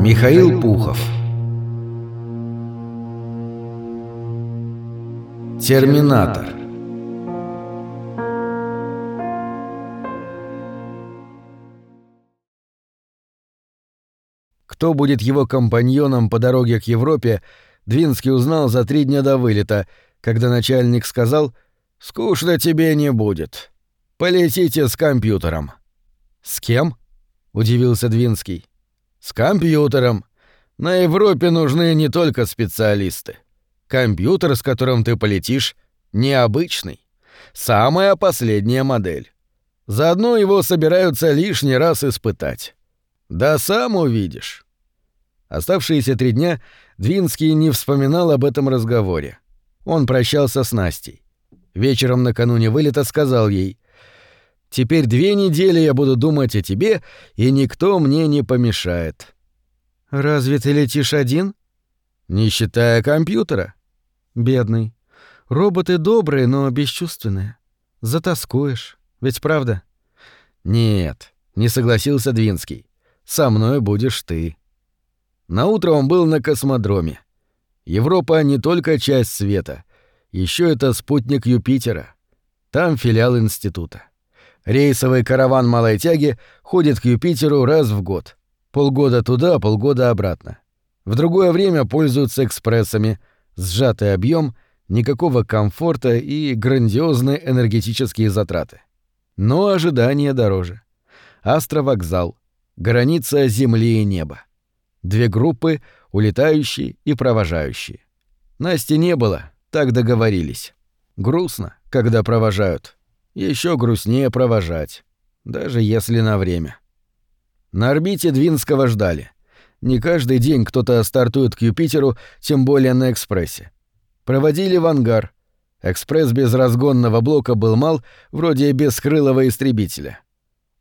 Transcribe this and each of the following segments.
Михаил Пухов Терминатор Кто будет его компаньоном по дороге к Европе, Двинский узнал за три дня до вылета, когда начальник сказал «Скучно тебе не будет. Полетите с компьютером». «С кем?» — удивился Двинский. «С компьютером. На Европе нужны не только специалисты. Компьютер, с которым ты полетишь, необычный. Самая последняя модель. Заодно его собираются лишний раз испытать. Да сам увидишь». Оставшиеся три дня Двинский не вспоминал об этом разговоре. Он прощался с Настей. Вечером накануне вылета сказал ей «Теперь две недели я буду думать о тебе, и никто мне не помешает». «Разве ты летишь один?» «Не считая компьютера». «Бедный. Роботы добрые, но бесчувственные. Затаскуешь. Ведь правда?» «Нет», — не согласился Двинский. «Со мной будешь ты». На утро он был на космодроме. Европа не только часть света, еще это спутник Юпитера. Там филиал института. Рейсовый караван малой тяги ходит к Юпитеру раз в год. Полгода туда, полгода обратно. В другое время пользуются экспрессами, сжатый объем, никакого комфорта и грандиозные энергетические затраты. Но ожидание дороже. Астровокзал. Граница Земли и неба. Две группы, улетающие и провожающие. Насти не было, так договорились. Грустно, когда провожают. Еще грустнее провожать, даже если на время. На орбите Двинского ждали. Не каждый день кто-то стартует к Юпитеру, тем более на экспрессе. Проводили в ангар. Экспресс без разгонного блока был мал, вроде бескрылого истребителя.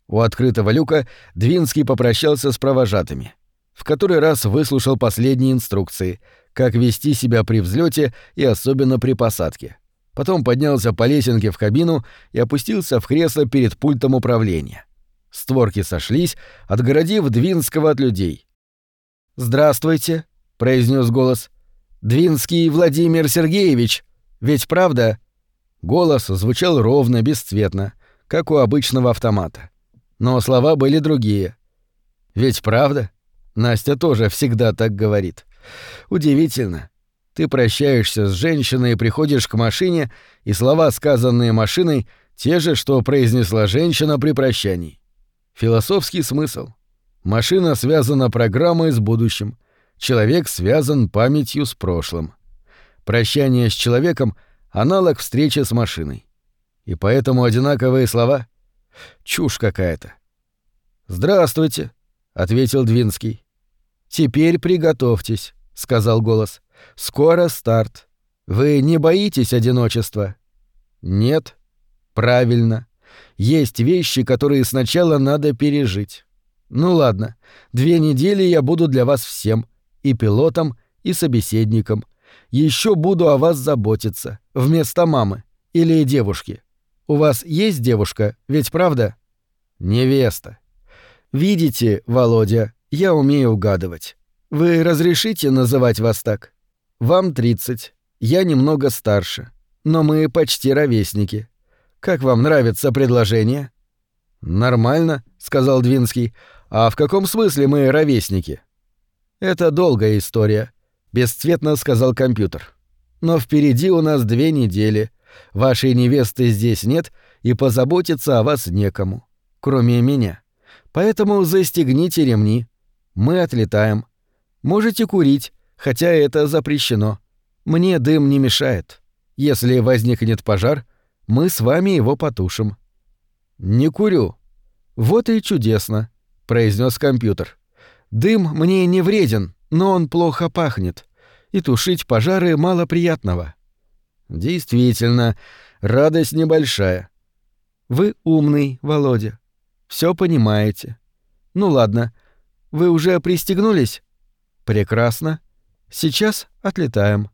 У открытого люка Двинский попрощался с провожатыми в который раз выслушал последние инструкции, как вести себя при взлете и особенно при посадке. Потом поднялся по лесенке в кабину и опустился в кресло перед пультом управления. Створки сошлись, отгородив Двинского от людей. «Здравствуйте», — произнес голос. «Двинский Владимир Сергеевич, ведь правда?» Голос звучал ровно, бесцветно, как у обычного автомата. Но слова были другие. «Ведь правда?» Настя тоже всегда так говорит. Удивительно. Ты прощаешься с женщиной приходишь к машине, и слова, сказанные машиной, те же, что произнесла женщина при прощании. Философский смысл. Машина связана программой с будущим. Человек связан памятью с прошлым. Прощание с человеком — аналог встречи с машиной. И поэтому одинаковые слова — чушь какая-то. «Здравствуйте», — ответил Двинский. «Теперь приготовьтесь», — сказал голос. «Скоро старт. Вы не боитесь одиночества?» «Нет». «Правильно. Есть вещи, которые сначала надо пережить. Ну ладно, две недели я буду для вас всем, и пилотом, и собеседником. Еще буду о вас заботиться, вместо мамы или девушки. У вас есть девушка, ведь правда?» «Невеста». «Видите, Володя, я умею угадывать. Вы разрешите называть вас так? Вам 30, я немного старше, но мы почти ровесники. Как вам нравится предложение? Нормально, сказал Двинский. А в каком смысле мы ровесники? Это долгая история, бесцветно сказал компьютер. Но впереди у нас две недели. Вашей невесты здесь нет, и позаботиться о вас некому, кроме меня. Поэтому застегните ремни, мы отлетаем. Можете курить, хотя это запрещено. Мне дым не мешает. Если возникнет пожар, мы с вами его потушим. Не курю. Вот и чудесно, произнес компьютер. Дым мне не вреден, но он плохо пахнет. И тушить пожары мало приятного. Действительно, радость небольшая. Вы умный, Володя. Все понимаете. Ну ладно, вы уже пристегнулись? Прекрасно. Сейчас отлетаем.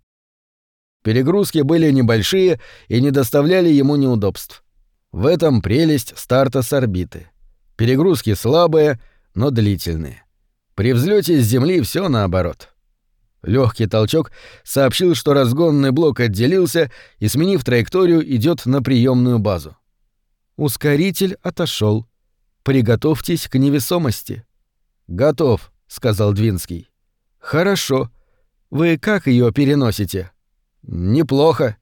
Перегрузки были небольшие и не доставляли ему неудобств. В этом прелесть старта с орбиты. Перегрузки слабые, но длительные. При взлете с Земли все наоборот. Легкий толчок сообщил, что разгонный блок отделился и, сменив траекторию, идет на приемную базу. Ускоритель отошел. Приготовьтесь к невесомости. Готов, сказал Двинский. Хорошо. Вы как ее переносите? Неплохо.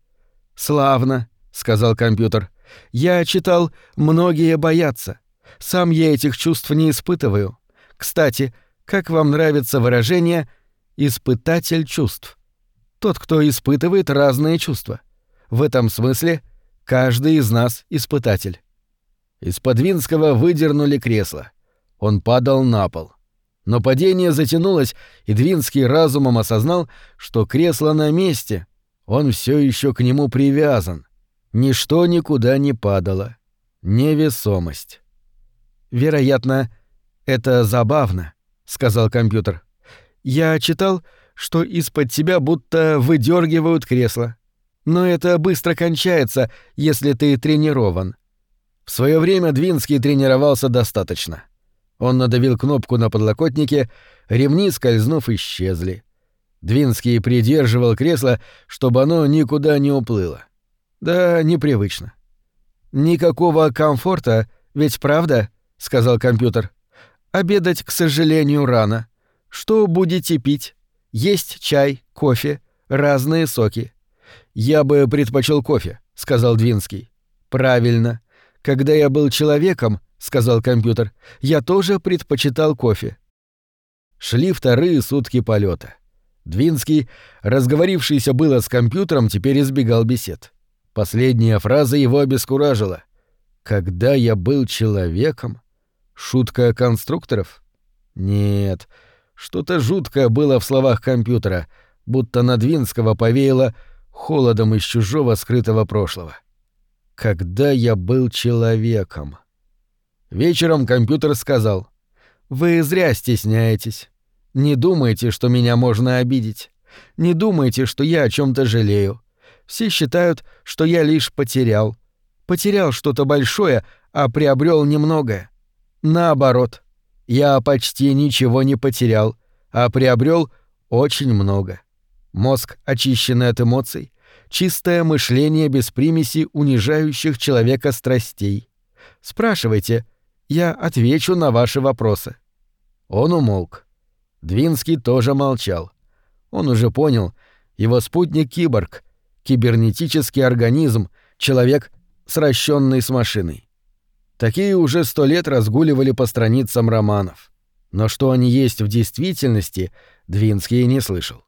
Славно, сказал компьютер. Я читал, многие боятся. Сам я этих чувств не испытываю. Кстати, как вам нравится выражение «испытатель чувств»? Тот, кто испытывает разные чувства. В этом смысле каждый из нас испытатель. Из-под Винского выдернули кресло. Он падал на пол. Но падение затянулось, и Двинский разумом осознал, что кресло на месте. Он все еще к нему привязан. Ничто никуда не падало. Невесомость. Вероятно, это забавно, сказал компьютер. Я читал, что из-под тебя будто выдергивают кресло. Но это быстро кончается, если ты тренирован. В свое время Двинский тренировался достаточно. Он надавил кнопку на подлокотнике, ремни, скользнув, исчезли. Двинский придерживал кресло, чтобы оно никуда не уплыло. Да, непривычно. «Никакого комфорта, ведь правда?» — сказал компьютер. «Обедать, к сожалению, рано. Что будете пить? Есть чай, кофе, разные соки». «Я бы предпочел кофе», — сказал Двинский. «Правильно. Когда я был человеком, — сказал компьютер, — я тоже предпочитал кофе». Шли вторые сутки полета. Двинский, разговорившийся было с компьютером, теперь избегал бесед. Последняя фраза его обескуражила. «Когда я был человеком?» Шутка конструкторов? Нет, что-то жуткое было в словах компьютера, будто на Двинского повеяло холодом из чужого скрытого прошлого. «Когда я был человеком?» Вечером компьютер сказал. «Вы зря стесняетесь. Не думайте, что меня можно обидеть. Не думайте, что я о чем то жалею. Все считают, что я лишь потерял. Потерял что-то большое, а приобрел немногое. Наоборот, я почти ничего не потерял, а приобрел очень много. Мозг, очищенный от эмоций, чистое мышление без примеси унижающих человека страстей. Спрашивайте, я отвечу на ваши вопросы. Он умолк. Двинский тоже молчал. Он уже понял, его спутник киборг, кибернетический организм, человек, сращенный с машиной. Такие уже сто лет разгуливали по страницам романов. Но что они есть в действительности, Двинский не слышал.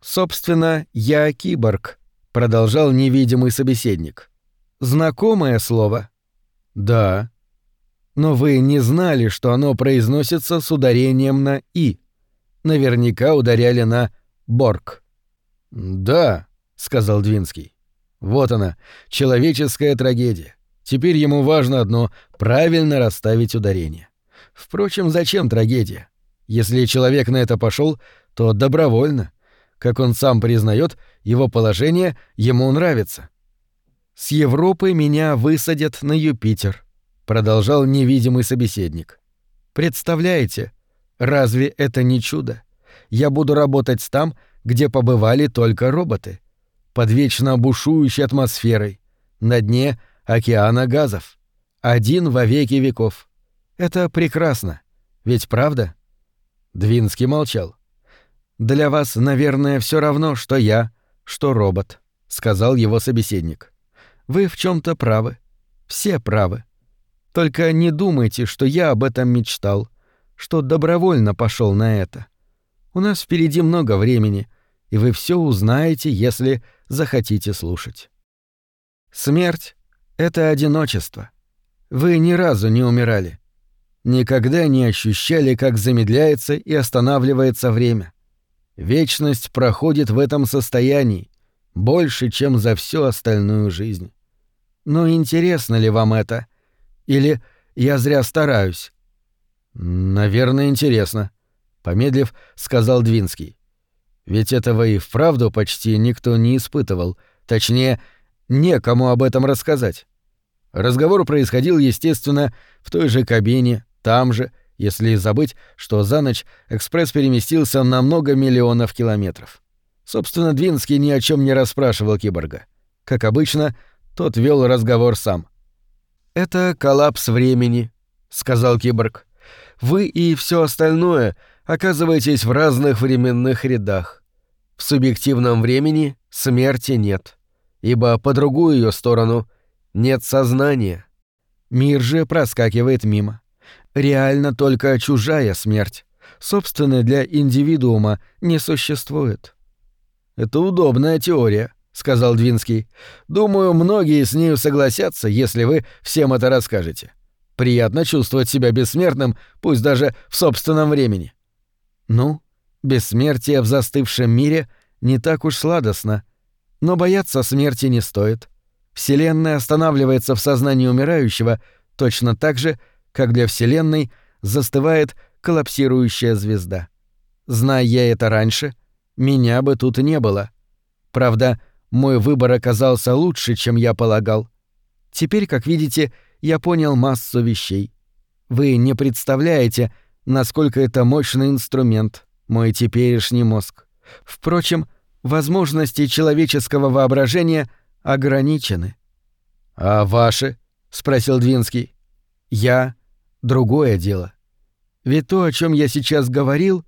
«Собственно, я киборг», — продолжал невидимый собеседник. «Знакомое слово?» «Да». «Но вы не знали, что оно произносится с ударением на «и». Наверняка ударяли на «борг». «Да», — сказал Двинский. «Вот она, человеческая трагедия. Теперь ему важно одно — правильно расставить ударение. Впрочем, зачем трагедия? Если человек на это пошел, то добровольно. Как он сам признает, его положение ему нравится. «С Европы меня высадят на Юпитер», — продолжал невидимый собеседник. «Представляете, разве это не чудо? Я буду работать там, где побывали только роботы под вечно бушующей атмосферой, на дне океана газов. Один во веки веков. Это прекрасно. Ведь правда? Двинский молчал. Для вас, наверное, все равно, что я, что робот, сказал его собеседник. Вы в чем то правы. Все правы. Только не думайте, что я об этом мечтал, что добровольно пошел на это. У нас впереди много времени, и вы все узнаете, если захотите слушать. Смерть — это одиночество. Вы ни разу не умирали. Никогда не ощущали, как замедляется и останавливается время. Вечность проходит в этом состоянии, больше, чем за всю остальную жизнь. Но интересно ли вам это? Или я зря стараюсь? Наверное, интересно, помедлив, сказал Двинский. Ведь этого и вправду почти никто не испытывал, точнее, некому об этом рассказать. Разговор происходил, естественно, в той же кабине, там же, если забыть, что за ночь экспресс переместился на много миллионов километров. Собственно, Двинский ни о чем не расспрашивал киборга. Как обычно, тот вел разговор сам. «Это коллапс времени», — сказал киборг. «Вы и все остальное оказываетесь в разных временных рядах. В субъективном времени смерти нет, ибо по другую ее сторону нет сознания. Мир же проскакивает мимо. Реально только чужая смерть. Собственная для индивидуума не существует. «Это удобная теория», — сказал Двинский. «Думаю, многие с нею согласятся, если вы всем это расскажете. Приятно чувствовать себя бессмертным, пусть даже в собственном времени». «Ну, бессмертие в застывшем мире не так уж сладостно. Но бояться смерти не стоит. Вселенная останавливается в сознании умирающего точно так же, как для Вселенной застывает коллапсирующая звезда. Зная я это раньше, меня бы тут не было. Правда, мой выбор оказался лучше, чем я полагал. Теперь, как видите, я понял массу вещей. Вы не представляете, насколько это мощный инструмент, мой теперешний мозг. Впрочем, возможности человеческого воображения ограничены. «А ваши?» — спросил Двинский. «Я другое дело. Ведь то, о чем я сейчас говорил,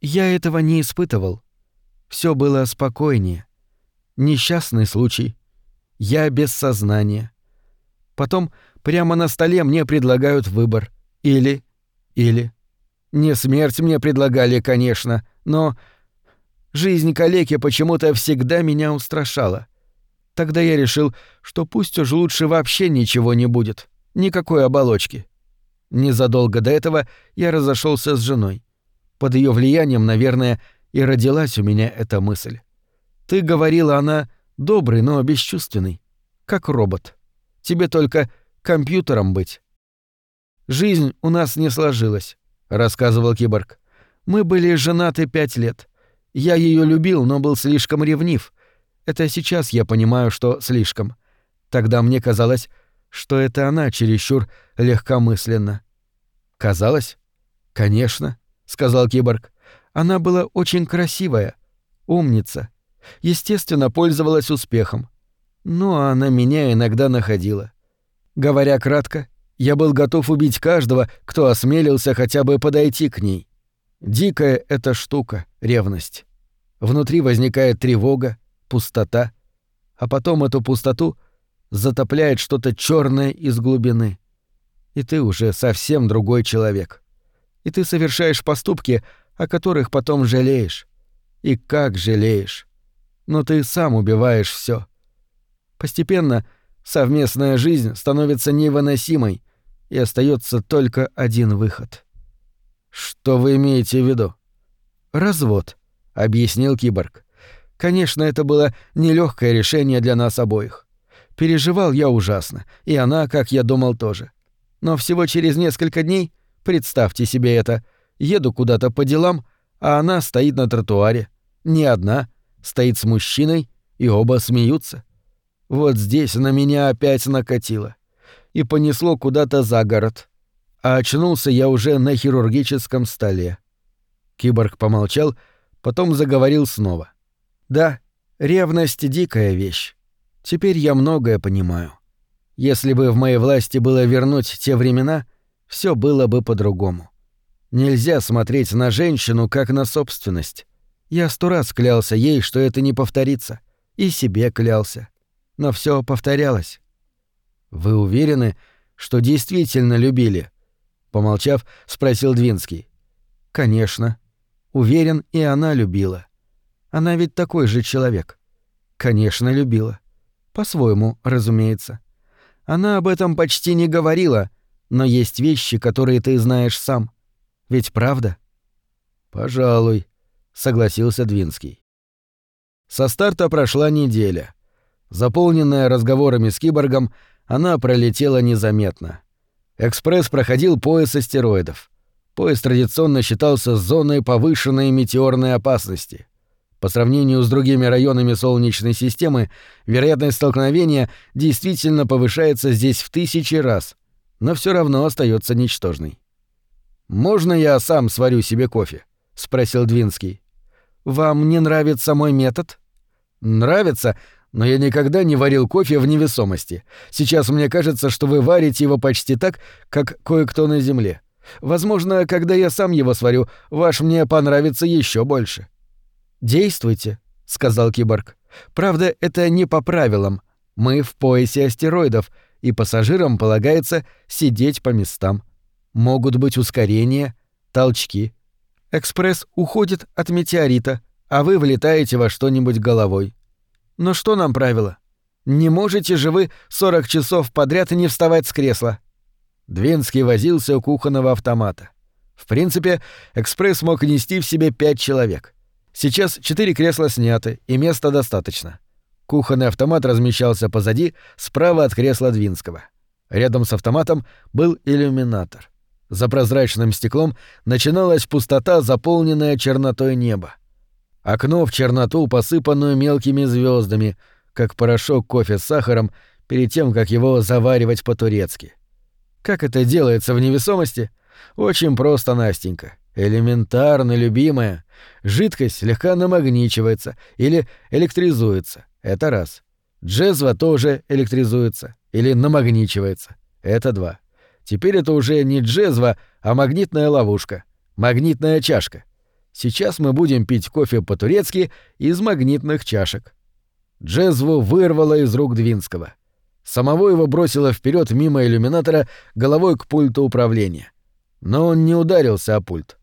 я этого не испытывал. Все было спокойнее. Несчастный случай. Я без сознания. Потом прямо на столе мне предлагают выбор. Или... Или... Не смерть мне предлагали, конечно, но... Жизнь калеки почему-то всегда меня устрашала. Тогда я решил, что пусть уж лучше вообще ничего не будет. Никакой оболочки. Незадолго до этого я разошелся с женой. Под ее влиянием, наверное, и родилась у меня эта мысль. Ты говорила, она добрый, но бесчувственный. Как робот. Тебе только компьютером быть. Жизнь у нас не сложилась, рассказывал киборг. Мы были женаты пять лет. Я ее любил, но был слишком ревнив. Это сейчас я понимаю, что слишком. Тогда мне казалось, что это она чересчур легкомысленно. Казалось? Конечно, сказал киборг. Она была очень красивая, умница. Естественно, пользовалась успехом. Ну, а она меня иногда находила. Говоря кратко, я был готов убить каждого, кто осмелился хотя бы подойти к ней. Дикая эта штука, ревность. Внутри возникает тревога, пустота, а потом эту пустоту затопляет что-то черное из глубины. И ты уже совсем другой человек. И ты совершаешь поступки, о которых потом жалеешь. И как жалеешь. Но ты сам убиваешь все. Постепенно совместная жизнь становится невыносимой, и остается только один выход. Что вы имеете в виду? Развод, объяснил киборг. Конечно, это было нелегкое решение для нас обоих. Переживал я ужасно, и она, как я думал, тоже. Но всего через несколько дней, представьте себе это, еду куда-то по делам, а она стоит на тротуаре. Не одна, стоит с мужчиной, и оба смеются. Вот здесь на меня опять накатило. И понесло куда-то за город. А очнулся я уже на хирургическом столе. Киборг помолчал, потом заговорил снова. Да, ревность — дикая вещь. Теперь я многое понимаю. Если бы в моей власти было вернуть те времена, все было бы по-другому. Нельзя смотреть на женщину как на собственность. Я сто раз клялся ей, что это не повторится, и себе клялся. Но все повторялось. Вы уверены, что действительно любили? Помолчав, спросил Двинский. Конечно. Уверен, и она любила. Она ведь такой же человек. Конечно, любила. По-своему, разумеется. Она об этом почти не говорила, но есть вещи, которые ты знаешь сам. Ведь правда? Пожалуй, согласился Двинский. Со старта прошла неделя. Заполненная разговорами с киборгом, она пролетела незаметно. Экспресс проходил пояс астероидов. Пояс традиционно считался зоной повышенной метеорной опасности. По сравнению с другими районами Солнечной системы, вероятность столкновения действительно повышается здесь в тысячи раз, но все равно остается ничтожной. «Можно я сам сварю себе кофе?» — спросил Двинский. «Вам не нравится мой метод?» «Нравится, но я никогда не варил кофе в невесомости. Сейчас мне кажется, что вы варите его почти так, как кое-кто на Земле. Возможно, когда я сам его сварю, ваш мне понравится еще больше». «Действуйте», — сказал киборг. «Правда, это не по правилам. Мы в поясе астероидов, и пассажирам полагается сидеть по местам. Могут быть ускорения, толчки. Экспресс уходит от метеорита, а вы влетаете во что-нибудь головой. Но что нам правило? Не можете же вы 40 часов подряд не вставать с кресла. Двинский возился у кухонного автомата. В принципе, экспресс мог нести в себе пять человек. Сейчас четыре кресла сняты, и места достаточно. Кухонный автомат размещался позади, справа от кресла Двинского. Рядом с автоматом был иллюминатор. За прозрачным стеклом начиналась пустота, заполненная чернотой неба. Окно в черноту, посыпанную мелкими звездами, как порошок кофе с сахаром перед тем, как его заваривать по-турецки. Как это делается в невесомости? Очень просто, Настенька. Элементарно, любимая. Жидкость слегка намагничивается или электризуется. Это раз. Джезва тоже электризуется или намагничивается. Это два. Теперь это уже не джезва, а магнитная ловушка. Магнитная чашка. Сейчас мы будем пить кофе по-турецки из магнитных чашек. Джезву вырвало из рук Двинского. Самого его бросило вперед мимо иллюминатора головой к пульту управления. Но он не ударился о пульт.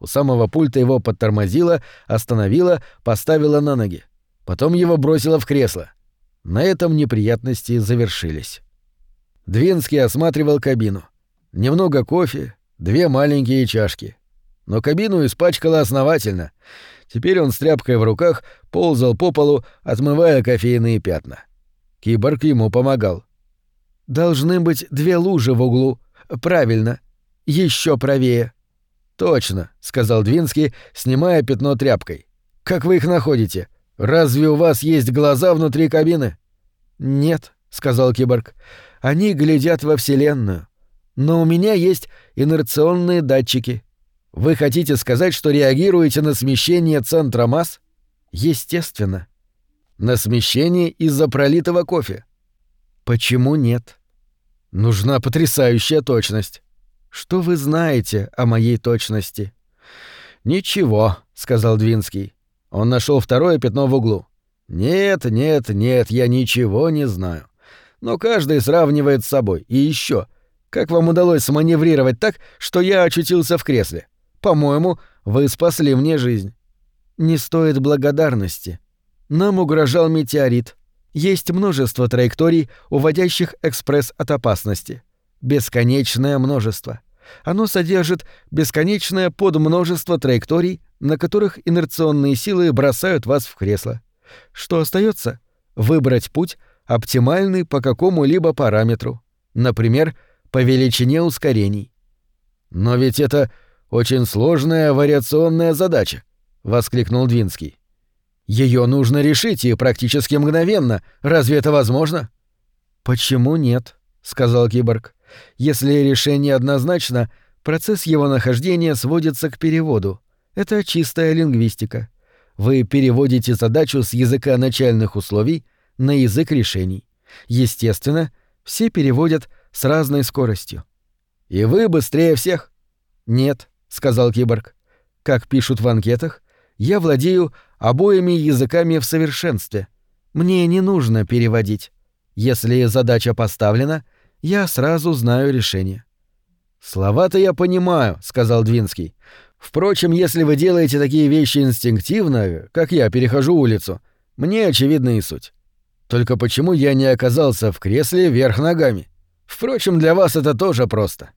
У самого пульта его подтормозило, остановило, поставило на ноги. Потом его бросило в кресло. На этом неприятности завершились. Двинский осматривал кабину. Немного кофе, две маленькие чашки но кабину испачкало основательно. Теперь он с тряпкой в руках ползал по полу, отмывая кофейные пятна. Киборг ему помогал. «Должны быть две лужи в углу. Правильно. Еще правее». «Точно», — сказал Двинский, снимая пятно тряпкой. «Как вы их находите? Разве у вас есть глаза внутри кабины?» «Нет», — сказал киборг. «Они глядят во Вселенную. Но у меня есть инерционные датчики. Вы хотите сказать, что реагируете на смещение центра масс? Естественно. На смещение из-за пролитого кофе? Почему нет? Нужна потрясающая точность. Что вы знаете о моей точности? Ничего, сказал Двинский. Он нашел второе пятно в углу. Нет, нет, нет, я ничего не знаю. Но каждый сравнивает с собой. И еще, как вам удалось сманеврировать так, что я очутился в кресле? По-моему, вы спасли мне жизнь. Не стоит благодарности. Нам угрожал метеорит. Есть множество траекторий, уводящих экспресс от опасности. Бесконечное множество. Оно содержит бесконечное подмножество траекторий, на которых инерционные силы бросают вас в кресло. Что остается? Выбрать путь, оптимальный по какому-либо параметру. Например, по величине ускорений. Но ведь это очень сложная вариационная задача, воскликнул Двинский. Ее нужно решить и практически мгновенно. Разве это возможно? Почему нет? сказал киборг. Если решение однозначно, процесс его нахождения сводится к переводу. Это чистая лингвистика. Вы переводите задачу с языка начальных условий на язык решений. Естественно, все переводят с разной скоростью. И вы быстрее всех? Нет, сказал киборг. Как пишут в анкетах, я владею обоими языками в совершенстве. Мне не нужно переводить. Если задача поставлена, я сразу знаю решение. Слова-то я понимаю, сказал Двинский. Впрочем, если вы делаете такие вещи инстинктивно, как я перехожу улицу, мне очевидна и суть. Только почему я не оказался в кресле вверх ногами? Впрочем, для вас это тоже просто.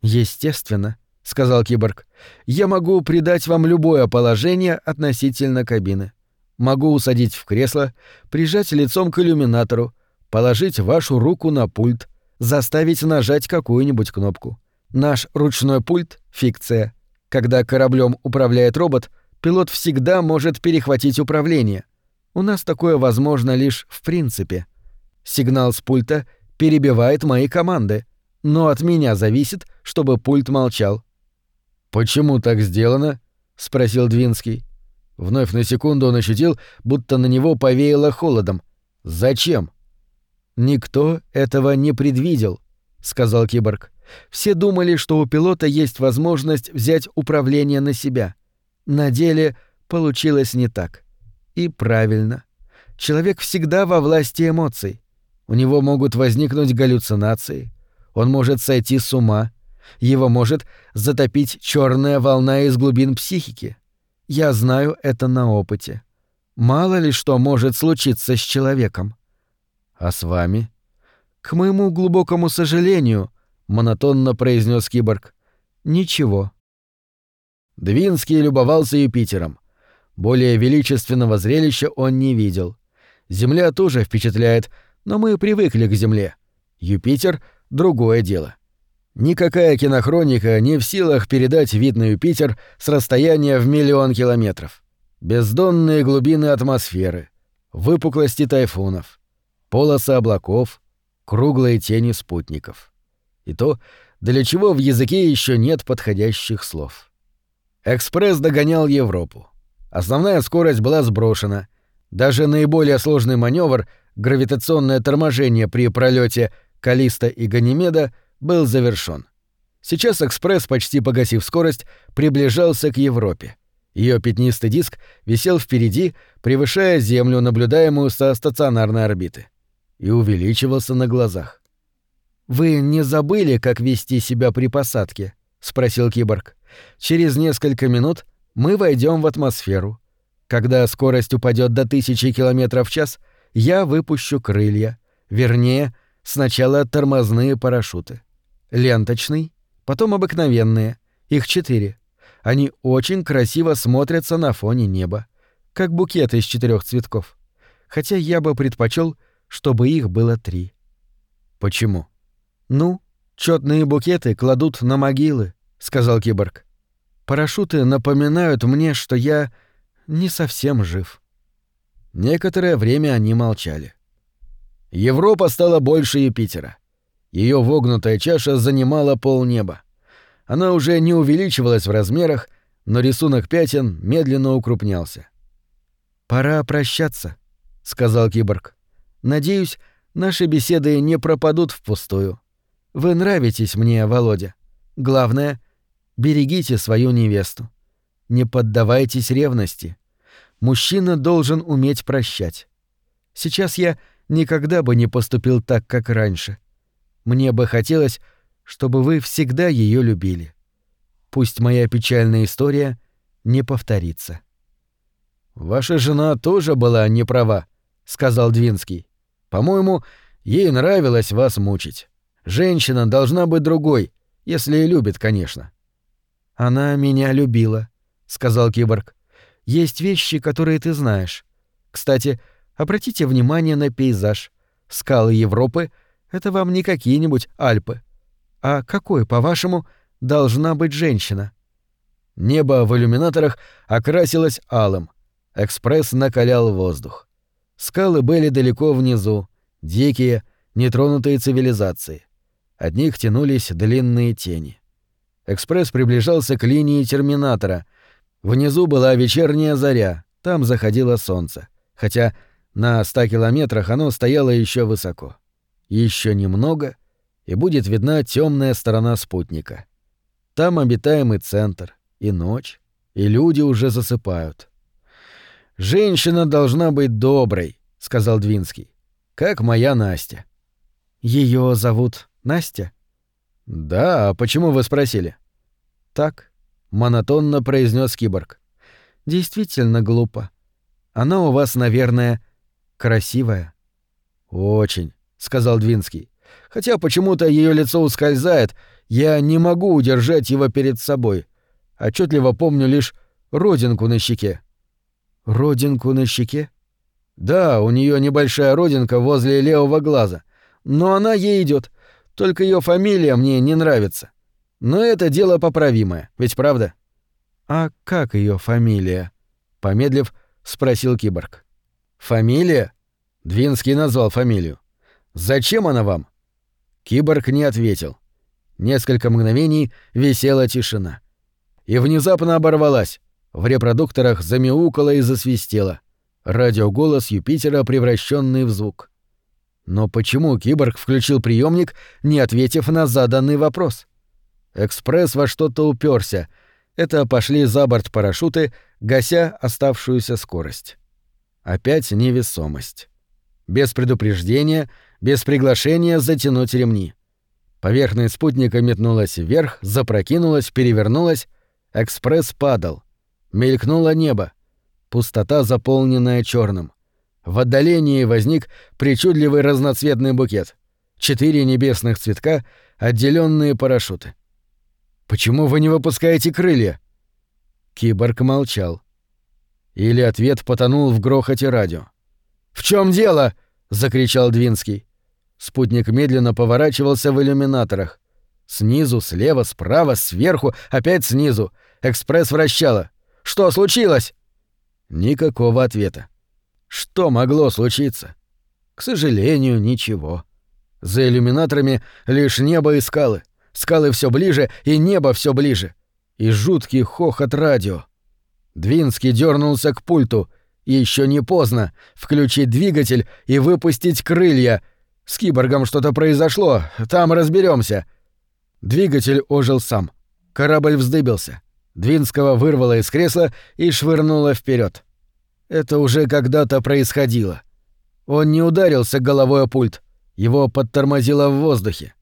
Естественно. — сказал киборг. «Я могу придать вам любое положение относительно кабины. Могу усадить в кресло, прижать лицом к иллюминатору, положить вашу руку на пульт, заставить нажать какую-нибудь кнопку. Наш ручной пульт — фикция. Когда кораблем управляет робот, пилот всегда может перехватить управление. У нас такое возможно лишь в принципе. Сигнал с пульта перебивает мои команды, но от меня зависит, чтобы пульт молчал. «Почему так сделано?» — спросил Двинский. Вновь на секунду он ощутил, будто на него повеяло холодом. «Зачем?» «Никто этого не предвидел», — сказал киборг. «Все думали, что у пилота есть возможность взять управление на себя. На деле получилось не так. И правильно. Человек всегда во власти эмоций. У него могут возникнуть галлюцинации. Он может сойти с ума. Его может затопить черная волна из глубин психики. Я знаю это на опыте. Мало ли что может случиться с человеком. А с вами? К моему глубокому сожалению, монотонно произнес киборг. Ничего. Двинский любовался Юпитером. Более величественного зрелища он не видел. Земля тоже впечатляет, но мы привыкли к Земле. Юпитер — другое дело. Никакая кинохроника не в силах передать вид на Юпитер с расстояния в миллион километров. Бездонные глубины атмосферы, выпуклости тайфунов, полосы облаков, круглые тени спутников. И то, для чего в языке еще нет подходящих слов. Экспресс догонял Европу. Основная скорость была сброшена. Даже наиболее сложный маневр, гравитационное торможение при пролете Калиста и Ганимеда, был завершён. Сейчас экспресс, почти погасив скорость, приближался к Европе. Ее пятнистый диск висел впереди, превышая Землю, наблюдаемую со стационарной орбиты, и увеличивался на глазах. «Вы не забыли, как вести себя при посадке?» — спросил киборг. «Через несколько минут мы войдем в атмосферу. Когда скорость упадет до тысячи километров в час, я выпущу крылья. Вернее, сначала тормозные парашюты ленточный, потом обыкновенные, их четыре. Они очень красиво смотрятся на фоне неба, как букеты из четырех цветков. Хотя я бы предпочел, чтобы их было три. Почему? Ну, четные букеты кладут на могилы, сказал киборг. Парашюты напоминают мне, что я не совсем жив. Некоторое время они молчали. Европа стала больше Юпитера. Ее вогнутая чаша занимала полнеба. Она уже не увеличивалась в размерах, но рисунок пятен медленно укрупнялся. «Пора прощаться», — сказал киборг. «Надеюсь, наши беседы не пропадут впустую. Вы нравитесь мне, Володя. Главное, берегите свою невесту. Не поддавайтесь ревности. Мужчина должен уметь прощать. Сейчас я никогда бы не поступил так, как раньше. Мне бы хотелось, чтобы вы всегда ее любили. Пусть моя печальная история не повторится. Ваша жена тоже была не права, сказал Двинский. По-моему, ей нравилось вас мучить. Женщина должна быть другой, если и любит, конечно. Она меня любила, сказал киборг. Есть вещи, которые ты знаешь. Кстати, обратите внимание на пейзаж. Скалы Европы это вам не какие-нибудь Альпы. А какой, по-вашему, должна быть женщина? Небо в иллюминаторах окрасилось алым. Экспресс накалял воздух. Скалы были далеко внизу, дикие, нетронутые цивилизации. От них тянулись длинные тени. Экспресс приближался к линии терминатора. Внизу была вечерняя заря, там заходило солнце, хотя на ста километрах оно стояло еще высоко. Еще немного, и будет видна темная сторона спутника. Там обитаемый центр, и ночь, и люди уже засыпают. «Женщина должна быть доброй», — сказал Двинский. «Как моя Настя». Ее зовут Настя?» «Да, а почему вы спросили?» «Так», — монотонно произнес киборг. «Действительно глупо. Она у вас, наверное, красивая». «Очень сказал Двинский. Хотя почему-то ее лицо ускользает, я не могу удержать его перед собой. Отчетливо помню лишь родинку на щеке. Родинку на щеке? Да, у нее небольшая родинка возле левого глаза. Но она ей идет. Только ее фамилия мне не нравится. Но это дело поправимое, ведь правда? А как ее фамилия? Помедлив, спросил киборг. Фамилия? Двинский назвал фамилию. Зачем она вам?» Киборг не ответил. Несколько мгновений висела тишина. и внезапно оборвалась. В репродукторах замяукало и засвистело. Радиоголос Юпитера, превращенный в звук. Но почему киборг включил приемник, не ответив на заданный вопрос? Экспресс во что-то уперся. Это пошли за борт парашюты, гася оставшуюся скорость. Опять невесомость. Без предупреждения, без приглашения затянуть ремни. Поверхность спутника метнулась вверх, запрокинулась, перевернулась. Экспресс падал. Мелькнуло небо. Пустота, заполненная черным. В отдалении возник причудливый разноцветный букет. Четыре небесных цветка, отделенные парашюты. «Почему вы не выпускаете крылья?» Киборг молчал. Или ответ потонул в грохоте радио. «В чем дело?» — закричал Двинский. Спутник медленно поворачивался в иллюминаторах. Снизу, слева, справа, сверху, опять снизу. Экспресс вращало. «Что случилось?» Никакого ответа. Что могло случиться? К сожалению, ничего. За иллюминаторами лишь небо и скалы. Скалы все ближе, и небо все ближе. И жуткий хохот радио. Двинский дернулся к пульту. Еще не поздно. Включить двигатель и выпустить крылья. С киборгом что-то произошло. Там разберемся. Двигатель ожил сам. Корабль вздыбился. Двинского вырвало из кресла и швырнуло вперед. Это уже когда-то происходило. Он не ударился головой о пульт, его подтормозило в воздухе.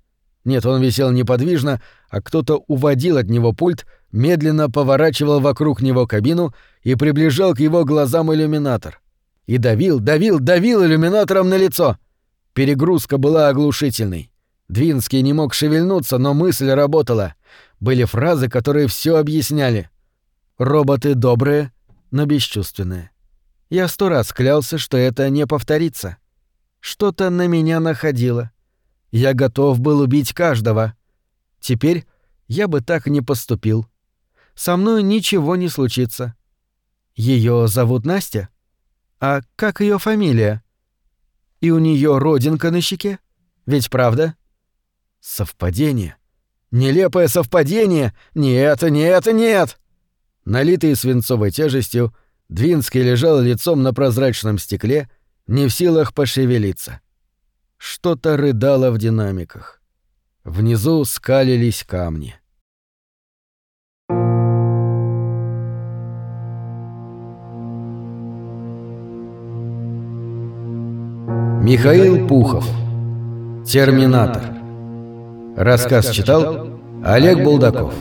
Нет, он висел неподвижно, а кто-то уводил от него пульт, медленно поворачивал вокруг него кабину и приближал к его глазам иллюминатор. И давил, давил, давил иллюминатором на лицо. Перегрузка была оглушительной. Двинский не мог шевельнуться, но мысль работала. Были фразы, которые все объясняли. Роботы добрые, но бесчувственные. Я сто раз клялся, что это не повторится. Что-то на меня находило. Я готов был убить каждого. Теперь я бы так не поступил. Со мной ничего не случится. Ее зовут Настя? А как ее фамилия? И у нее родинка на щеке? Ведь правда? Совпадение. Нелепое совпадение. Нет, нет, нет. Налитый свинцовой тяжестью, Двинский лежал лицом на прозрачном стекле, не в силах пошевелиться. Что-то рыдало в динамиках. Внизу скалились камни. Михаил Пухов. Терминатор. Рассказ читал Олег Булдаков.